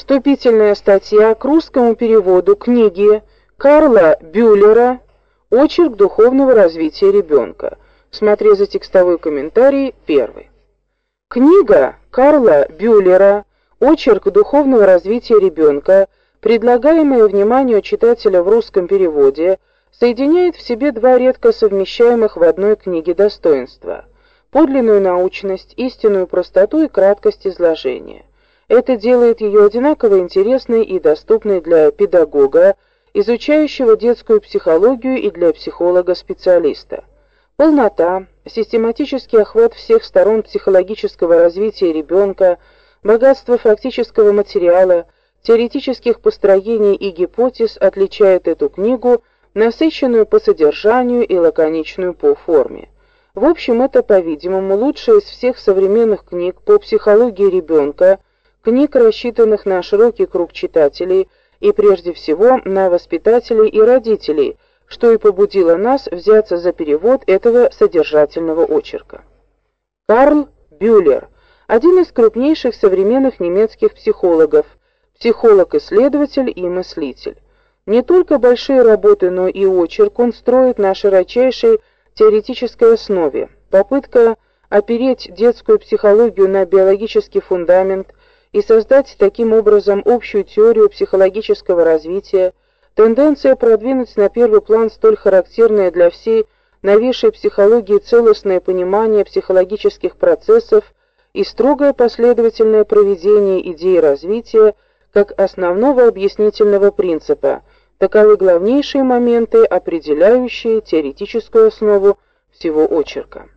Вступительная статья к русскому переводу книги Карла Бюллера Очерк духовного развития ребенка. Смотри за текстовой комментарий первый. Книга Карла Бюллера Очерк духовного развития ребенка, предлагаемая вниманию читателя в русском переводе, соединяет в себе два редко совмещаемых в одной книге достоинства: подлинную научность, истинную простоту и краткость изложения. Это делает ее одинаково интересной и доступной для педагога, изучающего детскую психологию и для психолога-специалиста. Полнота, систематический охват всех сторон психологического развития ребенка, богатство фактического материала, теоретических построений и гипотез отличают эту книгу, насыщенную по содержанию и лаконичную по форме. В общем, это, по-видимому, лучшая из всех современных книг по психологии ребенка, книг, рассчитанных на широкий круг читателей и прежде всего на воспитателей и родителей, что и побудило нас взяться за перевод этого содержательного очерка. Карл Бюллер, один из крупнейших современных немецких психологов, психолог-исследователь и мыслитель. Не только большие работы, но и очерк он строит на широчайшей теоретической основе. Попытка опереть детскую психологию на биологический фундамент – и создать таким образом общую теорию психологического развития, тенденция продвинуть на первый план столь характерное для всей новейшей психологии целостное понимание психологических процессов и строгое последовательное проведение идеи развития как основного объяснительного принципа, таковы главнейшие моменты, определяющие теоретическую основу всего очерка.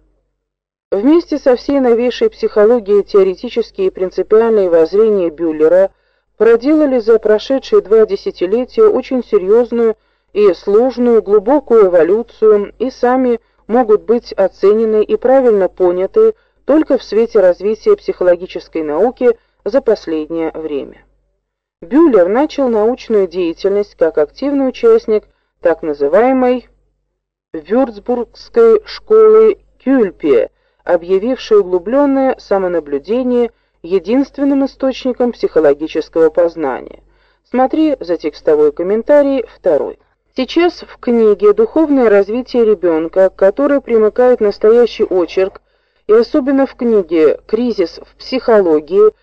Вместе со всей новейшей психологией теоретические и принципиальные воззрения Бюллера проделали за прошедшие два десятилетия очень серьезную и сложную глубокую эволюцию и сами могут быть оценены и правильно поняты только в свете развития психологической науки за последнее время. Бюллер начал научную деятельность как активный участник так называемой Вюрцбургской школы Кюльпе объявивший углубленное самонаблюдение единственным источником психологического познания. Смотри за текстовой комментарий второй. Сейчас в книге Духовное развитие ребенка, к которой примыкает настоящий очерк, и особенно в книге Кризис в психологии,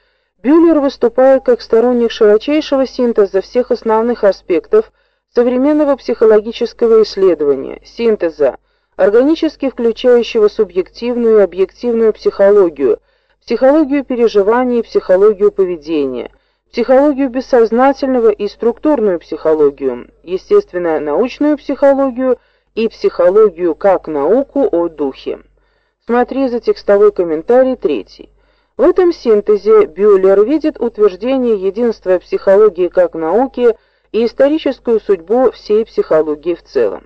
Бюллер выступает как сторонник широчайшего синтеза всех основных аспектов современного психологического исследования, синтеза органически включающего субъективную и объективную психологию, психологию переживаний и психологию поведения, психологию бессознательного и структурную психологию, естественно, научную психологию и психологию как науку о духе. Смотри за текстовой комментарий третий. В этом синтезе Бюллер видит утверждение единства психологии как науки и историческую судьбу всей психологии в целом.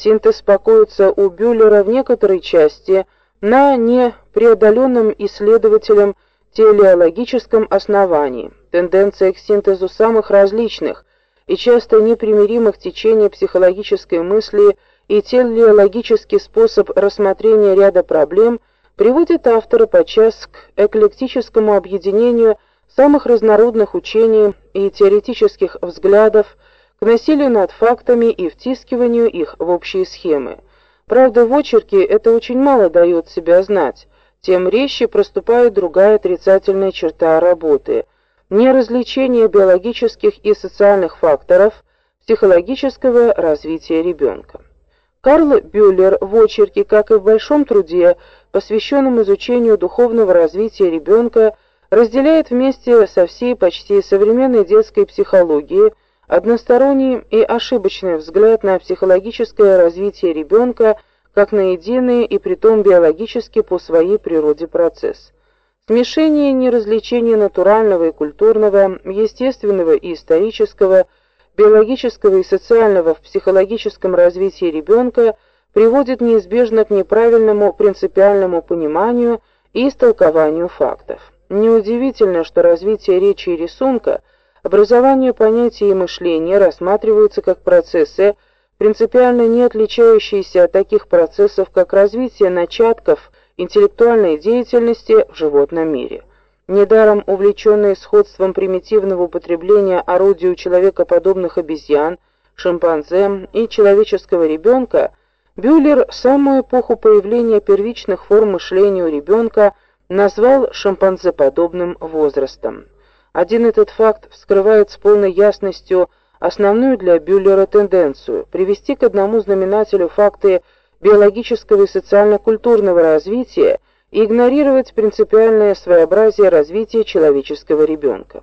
Синтез покоится у Бюллера в некоторой части на непреодоленном исследователем телеологическом основании. Тенденция к синтезу самых различных и часто непримиримых течений психологической мысли и телеологический способ рассмотрения ряда проблем приводит автора подчас к эклектическому объединению самых разнородных учений и теоретических взглядов к насилию над фактами и втискиванию их в общие схемы. Правда, в очерке это очень мало дает себя знать, тем резче проступает другая отрицательная черта работы неразличение биологических и социальных факторов психологического развития ребенка. Карл Бюллер в очерке, как и в большом труде, посвященном изучению духовного развития ребенка, разделяет вместе со всей почти современной детской психологией Односторонний и ошибочный взгляд на психологическое развитие ребенка как на единый и притом биологически по своей природе процесс. Смешение неразличения натурального и культурного, естественного и исторического, биологического и социального в психологическом развитии ребенка приводит неизбежно к неправильному принципиальному пониманию и истолкованию фактов. Неудивительно, что развитие речи и рисунка – Образование понятий и мышления рассматриваются как процессы, принципиально не отличающиеся от таких процессов, как развитие начатков интеллектуальной деятельности в животном мире. недаром увлеченный сходством примитивного употребления орудий у человекоподобных обезьян, шимпанзе и человеческого ребенка, Бюллер самую эпоху появления первичных форм мышления у ребенка назвал шимпанзеподобным возрастом. Один этот факт вскрывает с полной ясностью основную для Бюллера тенденцию привести к одному знаменателю факты биологического и социально-культурного развития и игнорировать принципиальное своеобразие развития человеческого ребенка.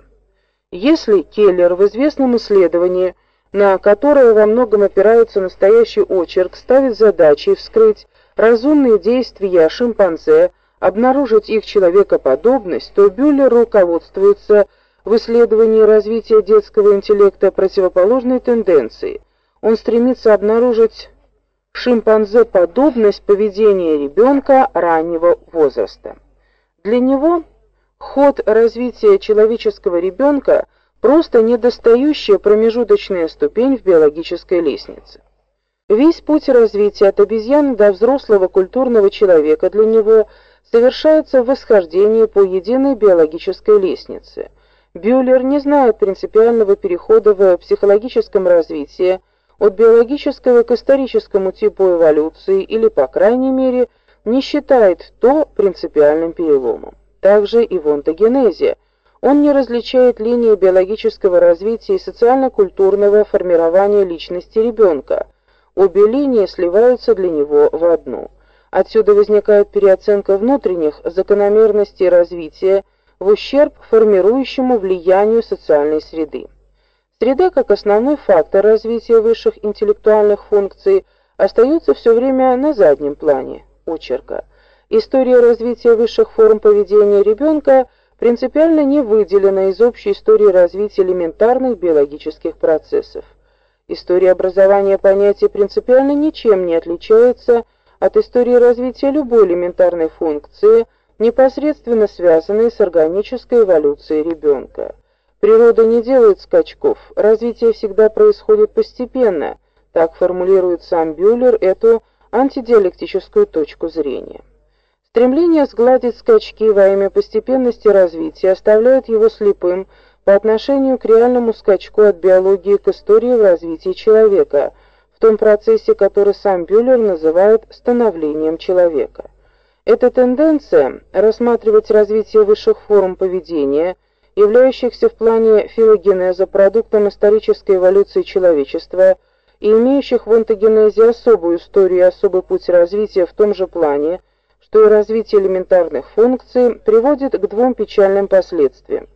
Если Келлер в известном исследовании, на которое во многом опирается настоящий очерк, ставит задачей вскрыть разумные действия шимпанзе, обнаружить их человекоподобность, то Бюллер руководствуется в исследовании развития детского интеллекта противоположной тенденции. Он стремится обнаружить шимпанзе подобность поведения ребенка раннего возраста. Для него ход развития человеческого ребенка просто недостающая промежуточная ступень в биологической лестнице. Весь путь развития от обезьяны до взрослого культурного человека для него совершается в восхождении по единой биологической лестнице. Бюллер не знает принципиального перехода в психологическом развитии от биологического к историческому типу эволюции или, по крайней мере, не считает то принципиальным переломом. Также и в онтогенезе он не различает линии биологического развития и социально-культурного формирования личности ребенка. Обе линии сливаются для него в одну. Отсюда возникает переоценка внутренних закономерностей развития в ущерб формирующему влиянию социальной среды. Среда как основной фактор развития высших интеллектуальных функций остается все время на заднем плане очерка. История развития высших форм поведения ребенка принципиально не выделена из общей истории развития элементарных биологических процессов. История образования понятия принципиально ничем не отличается от истории развития любой элементарной функции, непосредственно связанной с органической эволюцией ребенка. Природа не делает скачков, развитие всегда происходит постепенно, так формулирует сам Бюллер эту антидиалектическую точку зрения. Стремление сгладить скачки во имя постепенности развития оставляет его слепым по отношению к реальному скачку от биологии к истории в развитии человека, в том процессе, который сам Бюллер называет становлением человека. Эта тенденция рассматривать развитие высших форм поведения – являющихся в плане филогенеза продуктом исторической эволюции человечества и имеющих в онтогенезе особую историю и особый путь развития в том же плане, что и развитие элементарных функций, приводит к двум печальным последствиям.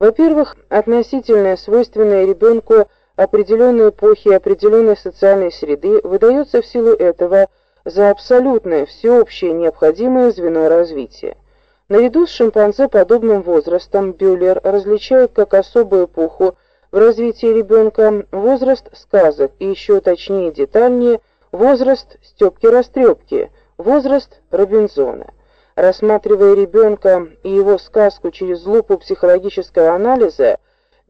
Во-первых, относительное свойственное ребенку определенной эпохи и определенной социальной среды выдается в силу этого за абсолютное, всеобщее необходимое звено развития. Наряду с шимпанзе подобным возрастом Бюллер различает как особую эпоху в развитии ребенка возраст сказок и еще точнее детальнее возраст Стёпки-растрёпки, возраст Робинзона. Рассматривая ребенка и его сказку через лупу психологического анализа,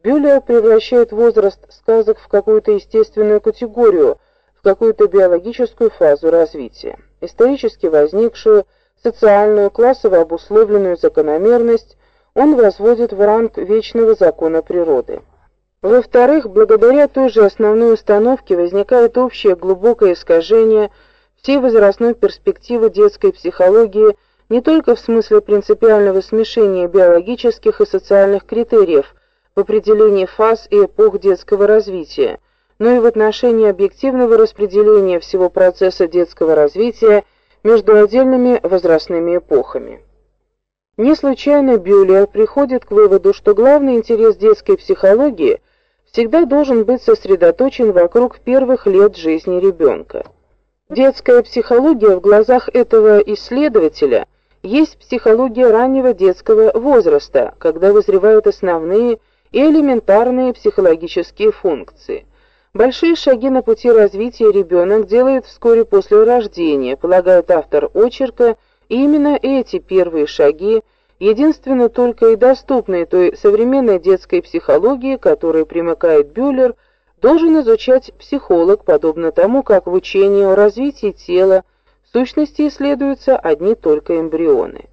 Бюллер превращает возраст сказок в какую-то естественную категорию, какую-то биологическую фазу развития, исторически возникшую социальную, классово обусловленную закономерность он возводит в ранг вечного закона природы. Во-вторых, благодаря той же основной установке возникает общее глубокое искажение всей возрастной перспективы детской психологии не только в смысле принципиального смешения биологических и социальных критериев в определении фаз и эпох детского развития, но и в отношении объективного распределения всего процесса детского развития между отдельными возрастными эпохами. Не случайно Бюллер приходит к выводу, что главный интерес детской психологии всегда должен быть сосредоточен вокруг первых лет жизни ребенка. Детская психология в глазах этого исследователя есть психология раннего детского возраста, когда вызревают основные и элементарные психологические функции – Большие шаги на пути развития ребенок делает вскоре после рождения, полагает автор очерка, и именно эти первые шаги единственно только и доступные той современной детской психологии, которой примыкает Бюллер, должен изучать психолог, подобно тому, как в учении о развитии тела в сущности исследуются одни только эмбрионы.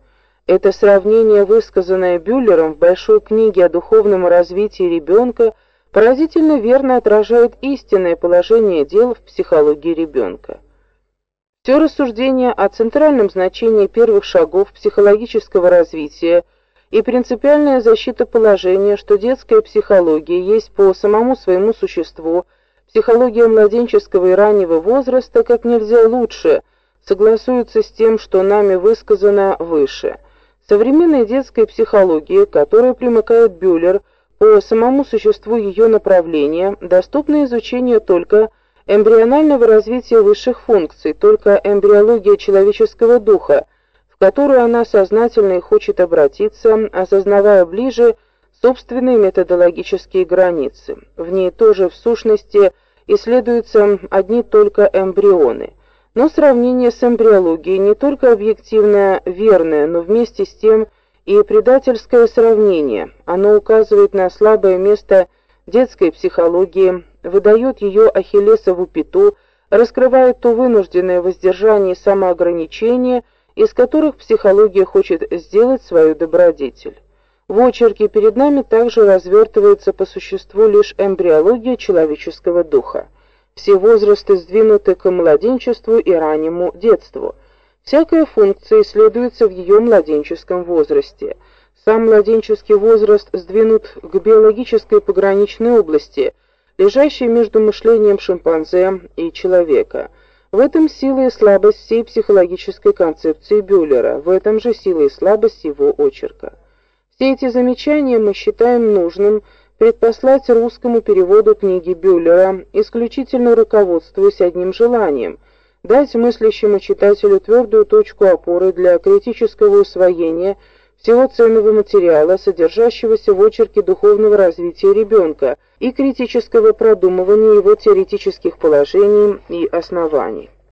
Это сравнение, высказанное Бюллером в большой книге о духовном развитии ребенка, поразительно верно отражает истинное положение дел в психологии ребенка. Все рассуждение о центральном значении первых шагов психологического развития и принципиальная защита положения, что детская психология есть по самому своему существу психология младенческого и раннего возраста как нельзя лучше согласуется с тем, что нами высказано выше. Современная детская психология, которой примыкает Бюллер, по самому существу ее направления, доступна изучению только эмбрионального развития высших функций, только эмбриология человеческого духа, в которую она сознательно и хочет обратиться, осознавая ближе собственные методологические границы. В ней тоже в сущности исследуются одни только эмбрионы. Но сравнение с эмбриологией не только объективно верное, но вместе с тем и предательское сравнение. Оно указывает на слабое место детской психологии, выдает ее ахиллесову пяту, раскрывает то вынужденное воздержание и самоограничение, из которых психология хочет сделать свою добродетель. В очерке перед нами также развертывается по существу лишь эмбриология человеческого духа. Все возрасты сдвинуты к младенчеству и раннему детству. Всякая функция исследуется в ее младенческом возрасте. Сам младенческий возраст сдвинут к биологической пограничной области, лежащей между мышлением шимпанзе и человека. В этом сила и слабость всей психологической концепции Бюллера, в этом же сила и слабость его очерка. Все эти замечания мы считаем нужным предпослать русскому переводу книги Бюллера, исключительно руководствуясь одним желанием дать мыслящему читателю твердую точку опоры для критического усвоения всего ценного материала, содержащегося в очерке духовного развития ребенка и критического продумывания его теоретических положений и оснований.